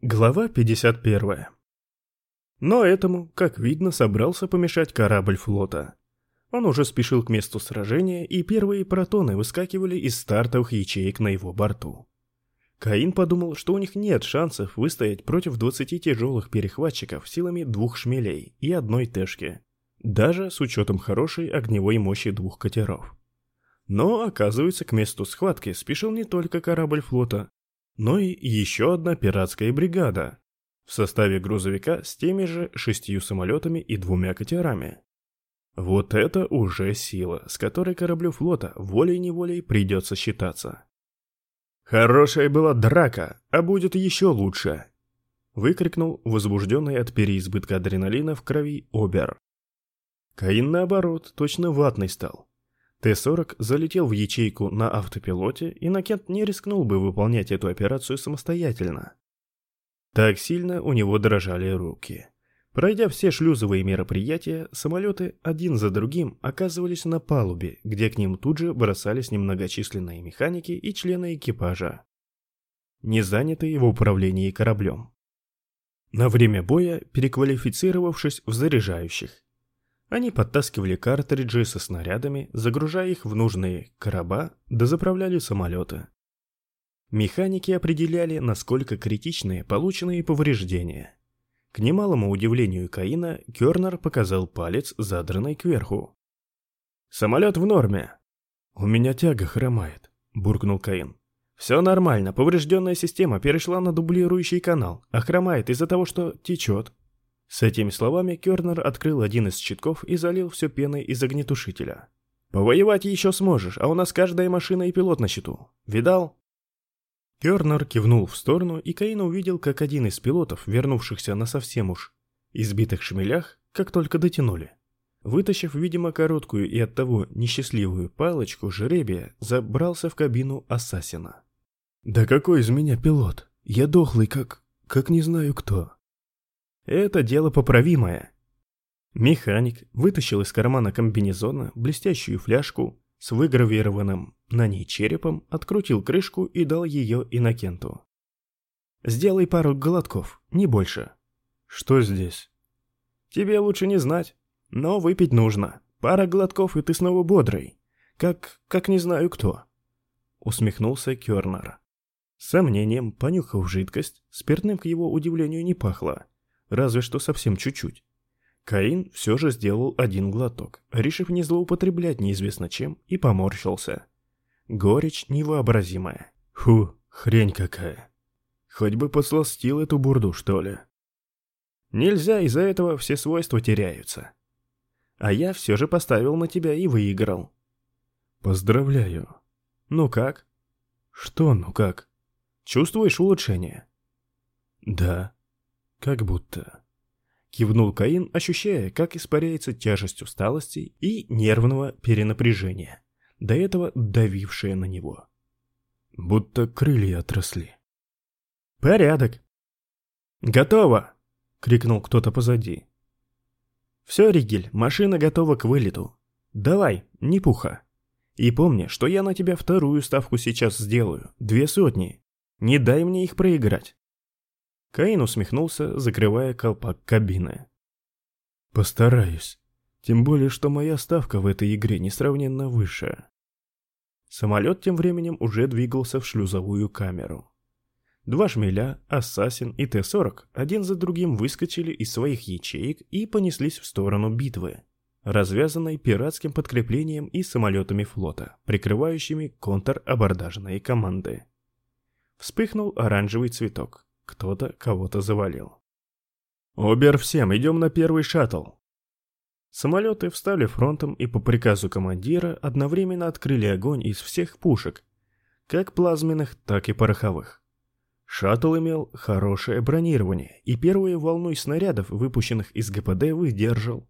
Глава 51. Но этому, как видно, собрался помешать корабль флота. Он уже спешил к месту сражения, и первые протоны выскакивали из стартовых ячеек на его борту. Каин подумал, что у них нет шансов выстоять против 20 тяжелых перехватчиков силами двух шмелей и одной тэшки, даже с учетом хорошей огневой мощи двух катеров. Но, оказывается, к месту схватки спешил не только корабль флота, но и еще одна пиратская бригада в составе грузовика с теми же шестью самолетами и двумя катерами. Вот это уже сила, с которой кораблю флота волей-неволей придется считаться. «Хорошая была драка, а будет еще лучше!» выкрикнул возбужденный от переизбытка адреналина в крови Обер. Каин, наоборот, точно ватный стал. Т-40 залетел в ячейку на автопилоте, и Накент не рискнул бы выполнять эту операцию самостоятельно. Так сильно у него дрожали руки. Пройдя все шлюзовые мероприятия, самолеты один за другим оказывались на палубе, где к ним тут же бросались немногочисленные механики и члены экипажа, не занятые в управлении кораблем. На время боя переквалифицировавшись в заряжающих, они подтаскивали картриджи со снарядами, загружая их в нужные короба, да заправляли самолеты. Механики определяли, насколько критичны полученные повреждения. К немалому удивлению Каина, Кернер показал палец, задранный кверху. «Самолет в норме!» «У меня тяга хромает», — буркнул Каин. «Все нормально, поврежденная система перешла на дублирующий канал, а хромает из-за того, что течет». С этими словами Кернер открыл один из щитков и залил все пеной из огнетушителя. «Повоевать еще сможешь, а у нас каждая машина и пилот на счету. Видал?» Кернер кивнул в сторону, и Каин увидел, как один из пилотов, вернувшихся на совсем уж избитых шмелях, как только дотянули. Вытащив, видимо, короткую и оттого несчастливую палочку жеребия, забрался в кабину Ассасина. «Да какой из меня пилот? Я дохлый, как... как не знаю кто». Это дело поправимое. Механик вытащил из кармана комбинезона блестящую фляжку с выгравированным на ней черепом, открутил крышку и дал ее Иннокенту. «Сделай пару глотков, не больше». «Что здесь?» «Тебе лучше не знать, но выпить нужно. Пара глотков, и ты снова бодрый. Как... как не знаю кто». Усмехнулся Кернер. Сомнением, понюхав жидкость, спиртным к его удивлению не пахло разве что совсем чуть-чуть. Каин все же сделал один глоток, решив не злоупотреблять неизвестно чем, и поморщился. Горечь невообразимая. Фу, хрень какая. Хоть бы подсластил эту бурду, что ли. Нельзя, из-за этого все свойства теряются. А я все же поставил на тебя и выиграл. Поздравляю. Ну как? Что ну как? Чувствуешь улучшение? Да. Как будто. Кивнул Каин, ощущая, как испаряется тяжесть усталости и нервного перенапряжения, до этого давившее на него. Будто крылья отросли. «Порядок!» «Готово!» — крикнул кто-то позади. «Все, Ригель, машина готова к вылету. Давай, не пуха. И помни, что я на тебя вторую ставку сейчас сделаю, две сотни. Не дай мне их проиграть». Каин усмехнулся, закрывая колпак кабины. «Постараюсь. Тем более, что моя ставка в этой игре несравненно выше». Самолет тем временем уже двигался в шлюзовую камеру. Два шмеля, Ассасин и Т-40 один за другим выскочили из своих ячеек и понеслись в сторону битвы, развязанной пиратским подкреплением и самолетами флота, прикрывающими контр-абордажные команды. Вспыхнул оранжевый цветок. Кто-то кого-то завалил. «Обер всем, идем на первый шаттл!» Самолеты встали фронтом и по приказу командира одновременно открыли огонь из всех пушек, как плазменных, так и пороховых. Шаттл имел хорошее бронирование и первую волну снарядов, выпущенных из ГПД, выдержал.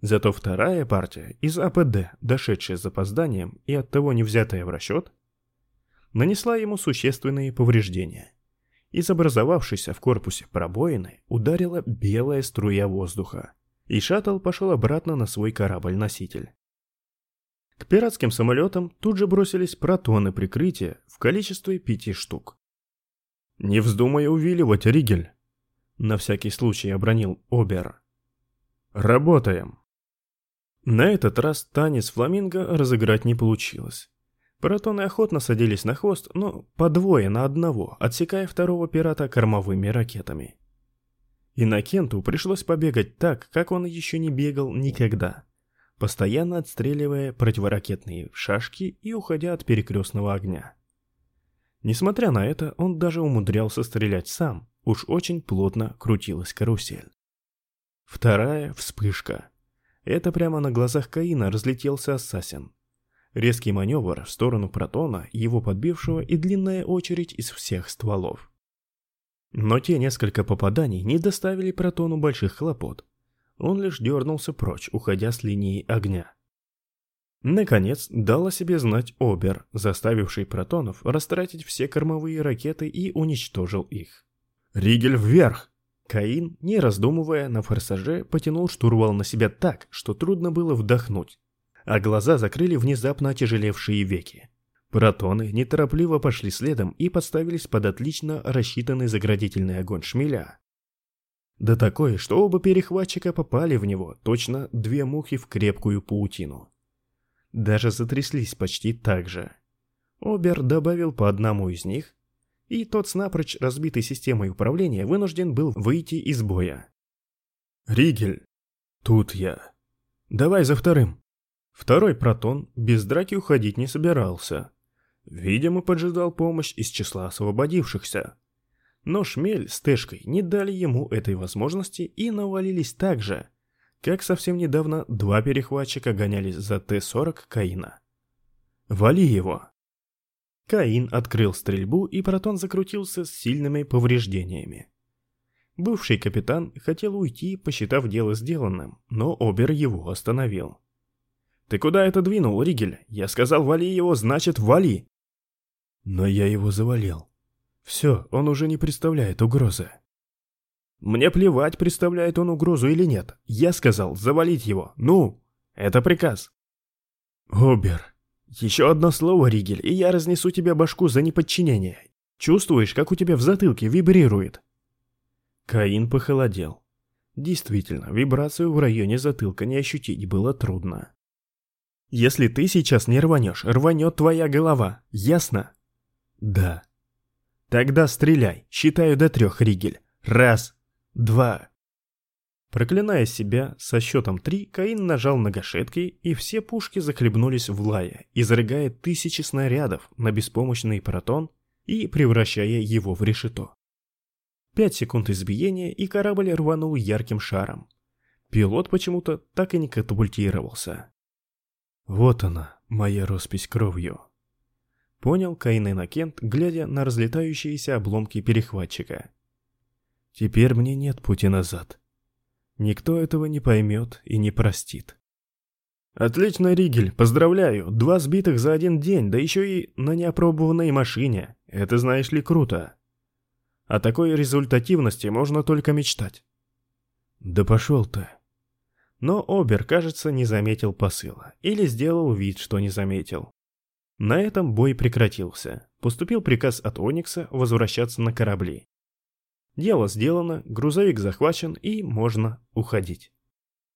Зато вторая партия из АПД, дошедшая с запозданием и оттого не взятая в расчет, нанесла ему существенные повреждения. Из образовавшейся в корпусе пробоины ударила белая струя воздуха, и шаттл пошел обратно на свой корабль-носитель. К пиратским самолетам тут же бросились протоны прикрытия в количестве пяти штук. «Не вздумай увиливать, Ригель!» На всякий случай обронил Обер. «Работаем!» На этот раз танец фламинго разыграть не получилось. Протоны охотно садились на хвост, но по двое на одного, отсекая второго пирата кормовыми ракетами. Иннокенту пришлось побегать так, как он еще не бегал никогда, постоянно отстреливая противоракетные шашки и уходя от перекрестного огня. Несмотря на это, он даже умудрялся стрелять сам, уж очень плотно крутилась карусель. Вторая вспышка. Это прямо на глазах Каина разлетелся ассасин. Резкий маневр в сторону протона, его подбившего и длинная очередь из всех стволов. Но те несколько попаданий не доставили протону больших хлопот. Он лишь дернулся прочь, уходя с линии огня. Наконец, дал себе знать Обер, заставивший протонов растратить все кормовые ракеты и уничтожил их. «Ригель вверх!» Каин, не раздумывая, на форсаже потянул штурвал на себя так, что трудно было вдохнуть, а глаза закрыли внезапно отяжелевшие веки. Протоны неторопливо пошли следом и подставились под отлично рассчитанный заградительный огонь шмеля. Да такое, что оба перехватчика попали в него, точно две мухи в крепкую паутину. Даже затряслись почти так же. Обер добавил по одному из них, и тот с напрочь разбитой системой управления вынужден был выйти из боя. «Ригель, тут я. Давай за вторым». Второй протон без драки уходить не собирался, Видимо, поджидал помощь из числа освободившихся. Но Шмель с Тэшкой не дали ему этой возможности и навалились так же, как совсем недавно два перехватчика гонялись за Т-40 Каина. «Вали его!» Каин открыл стрельбу, и Протон закрутился с сильными повреждениями. Бывший капитан хотел уйти, посчитав дело сделанным, но Обер его остановил. «Ты куда это двинул, Ригель? Я сказал, вали его, значит, вали!» Но я его завалил. Все, он уже не представляет угрозы. Мне плевать, представляет он угрозу или нет. Я сказал завалить его. Ну, это приказ. Обер, еще одно слово, Ригель, и я разнесу тебе башку за неподчинение. Чувствуешь, как у тебя в затылке вибрирует? Каин похолодел. Действительно, вибрацию в районе затылка не ощутить было трудно. Если ты сейчас не рванешь, рванет твоя голова, ясно? Да. Тогда стреляй. Считаю до трех, Ригель. Раз, два. Проклиная себя, со счетом три, Каин нажал на гашетки, и все пушки захлебнулись в лае, изрыгая тысячи снарядов на беспомощный протон и превращая его в решето. Пять секунд избиения, и корабль рванул ярким шаром. Пилот почему-то так и не катапультировался. Вот она, моя роспись кровью. Понял Каин Иннокент, глядя на разлетающиеся обломки перехватчика. Теперь мне нет пути назад. Никто этого не поймет и не простит. Отлично, Ригель, поздравляю. Два сбитых за один день, да еще и на неопробованной машине. Это, знаешь ли, круто. О такой результативности можно только мечтать. Да пошел ты. Но Обер, кажется, не заметил посыла. Или сделал вид, что не заметил. На этом бой прекратился. Поступил приказ от Оникса возвращаться на корабли. Дело сделано, грузовик захвачен и можно уходить.